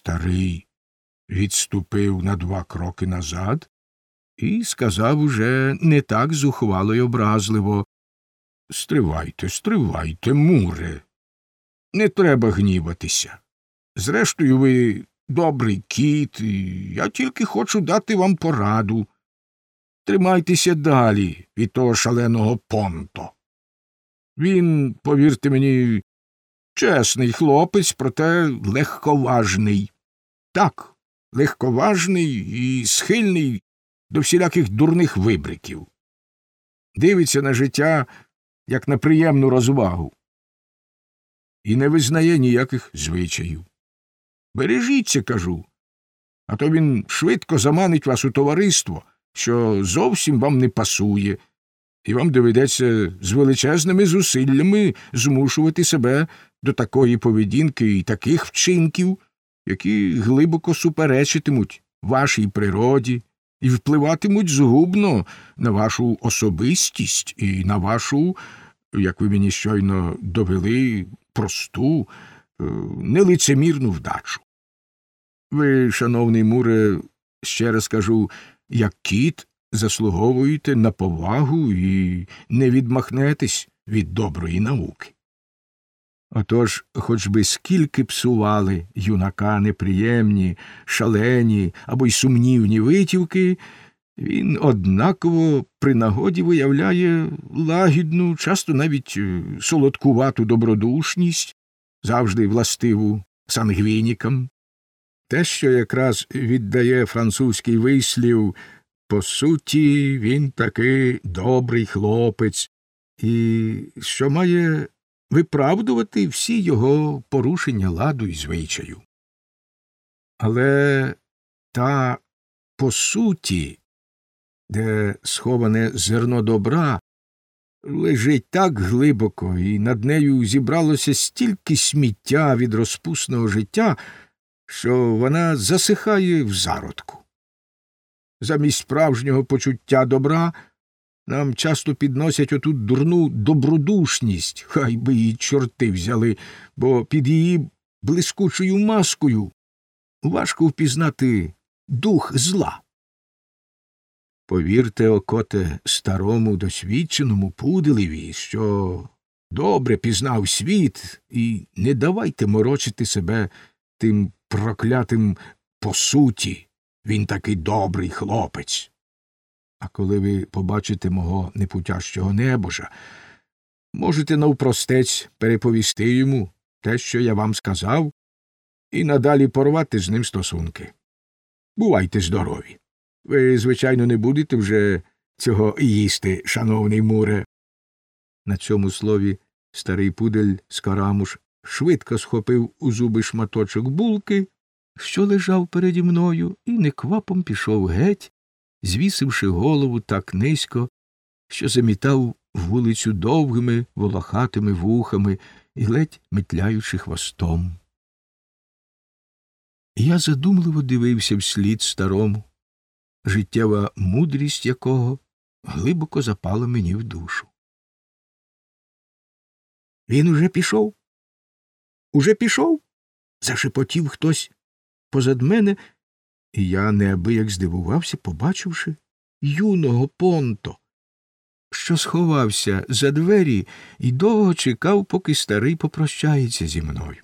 Старий відступив на два кроки назад і сказав уже не так зухвало й образливо Стривайте, стривайте, муре. Не треба гніватися. Зрештою, ви добрий кіт, і я тільки хочу дати вам пораду. Тримайтеся далі від того шаленого понто. Він, повірте мені, чесний хлопець, проте легковажний. Так, легковажний і схильний до всіляких дурних вибриків. Дивиться на життя як на приємну розвагу. І не визнає ніяких звичаїв. Бережіться, кажу, а то він швидко заманить вас у товариство, що зовсім вам не пасує, і вам доведеться з величезними зусиллями змушувати себе до такої поведінки і таких вчинків, які глибоко суперечитимуть вашій природі і впливатимуть згубно на вашу особистість і на вашу, як ви мені щойно довели, просту, е, нелицемірну вдачу. Ви, шановний Муре, ще раз кажу, як кіт заслуговуєте на повагу і не відмахнетесь від доброї науки. Отож, хоч би скільки псували юнака неприємні, шалені або й сумнівні витівки, він однаково при нагоді виявляє лагідну, часто навіть е, солодкувату добродушність, завжди властиву сангвінікам. Те, що якраз віддає французький вислів, по суті, він таки добрий хлопець, і що має виправдувати всі його порушення ладу і звичаю. Але та по суті, де сховане зерно добра, лежить так глибоко, і над нею зібралося стільки сміття від розпусного життя, що вона засихає в зародку. Замість справжнього почуття добра нам часто підносять оту дурну добродушність, хай би її чорти взяли, бо під її блискучою маскою важко впізнати дух зла. Повірте, окоте, старому досвідченому пуделеві, що добре пізнав світ, і не давайте морочити себе тим проклятим по суті, він такий добрий хлопець. А коли ви побачите мого непутящого небожа, можете навпростець переповісти йому те, що я вам сказав, і надалі порвати з ним стосунки. Бувайте здорові. Ви, звичайно, не будете вже цього їсти, шановний муре. На цьому слові старий пудель Скарамуш швидко схопив у зуби шматочок булки, що лежав переді мною, і неквапом пішов геть, звісивши голову так низько, що замітав вулицю довгими волохатими вухами і ледь метляючи хвостом. Я задумливо дивився вслід старому, життєва мудрість якого глибоко запала мені в душу. Він уже пішов? Уже пішов? зашепотів хтось позад мене, і я неабияк здивувався, побачивши юного понто, що сховався за двері і довго чекав, поки старий попрощається зі мною.